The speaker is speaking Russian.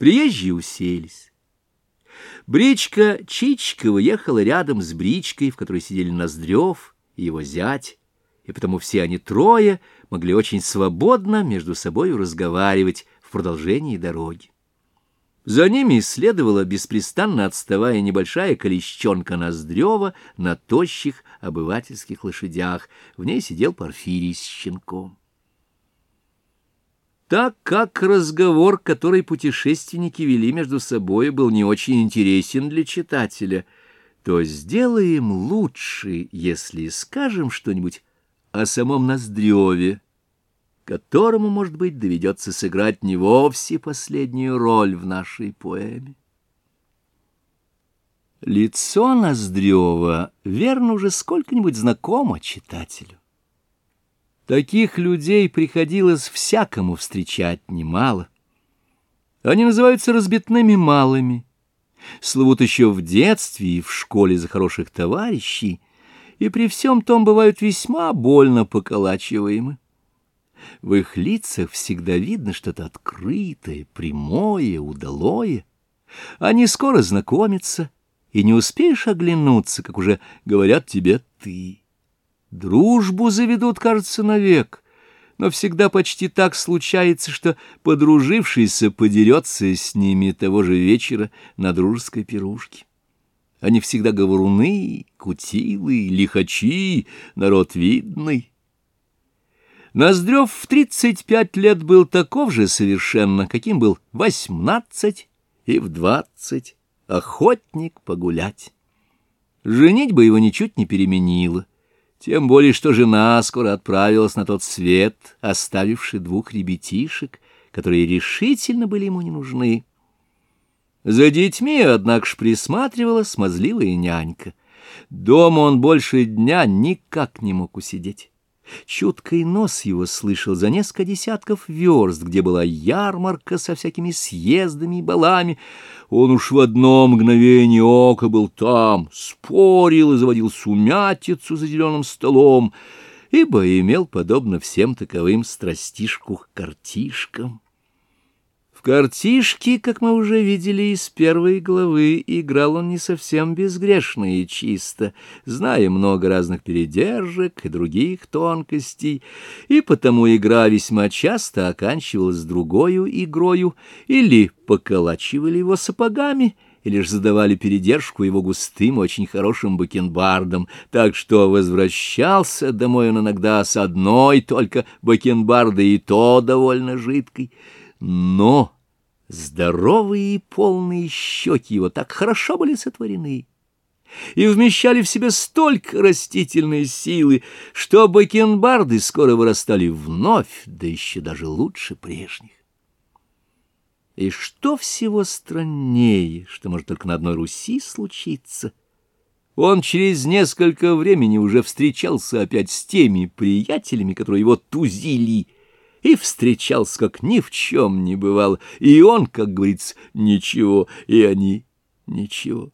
Приезжие уселись. Бричка Чичкова ехала рядом с бричкой, в которой сидели Ноздрев и его зять, и потому все они трое могли очень свободно между собою разговаривать в продолжении дороги. За ними следовала, беспрестанно отставая, небольшая колещенка Ноздрева на тощих обывательских лошадях. В ней сидел Порфирий с щенком. Так как разговор, который путешественники вели между собой, был не очень интересен для читателя, то сделаем лучше, если скажем что-нибудь о самом Ноздреве, которому, может быть, доведется сыграть не вовсе последнюю роль в нашей поэме. Лицо Ноздрева, верно, уже сколько-нибудь знакомо читателю. Таких людей приходилось всякому встречать немало. Они называются разбитными малыми, слывут еще в детстве и в школе за хороших товарищей, и при всем том бывают весьма больно поколачиваемы. В их лицах всегда видно что-то открытое, прямое, удалое. Они скоро знакомятся, и не успеешь оглянуться, как уже говорят тебе «ты». Дружбу заведут, кажется, навек, но всегда почти так случается, что подружившийся подерется с ними того же вечера на дружеской пирушке. Они всегда говоруны, кутилы, лихачи, народ видный. Ноздрев в тридцать пять лет был таков же совершенно, каким был восемнадцать и в двадцать, охотник погулять. Женить бы его ничуть не переменила, тем более что жена скоро отправилась на тот свет, оставивший двух ребятишек, которые решительно были ему не нужны. За детьми, однако ж, присматривала смазливая нянька. Дома он больше дня никак не мог усидеть. Чуткий нос его слышал за несколько десятков верст, где была ярмарка со всякими съездами и балами. Он уж в одно мгновение ока был там, спорил и заводил сумятицу за зеленым столом, ибо имел, подобно всем таковым, страстишку к картишкам. В картишки, как мы уже видели из первой главы, играл он не совсем безгрешно и чисто, зная много разных передержек и других тонкостей, и потому игра весьма часто оканчивалась другою игрою, или поколачивали его сапогами, или же задавали передержку его густым, очень хорошим бакенбардом, так что возвращался домой он иногда с одной только бакенбардой, и то довольно жидкой. Но здоровые и полные щеки его так хорошо были сотворены и вмещали в себе столько растительной силы, что бакенбарды скоро вырастали вновь, да еще даже лучше прежних. И что всего страннее, что может только на одной Руси случиться, он через несколько времени уже встречался опять с теми приятелями, которые его тузили, и встречался, как ни в чем не бывало, и он, как говорится, ничего, и они ничего.